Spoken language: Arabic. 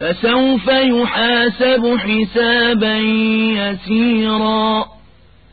فسوف يحاسب حسابا يسيرا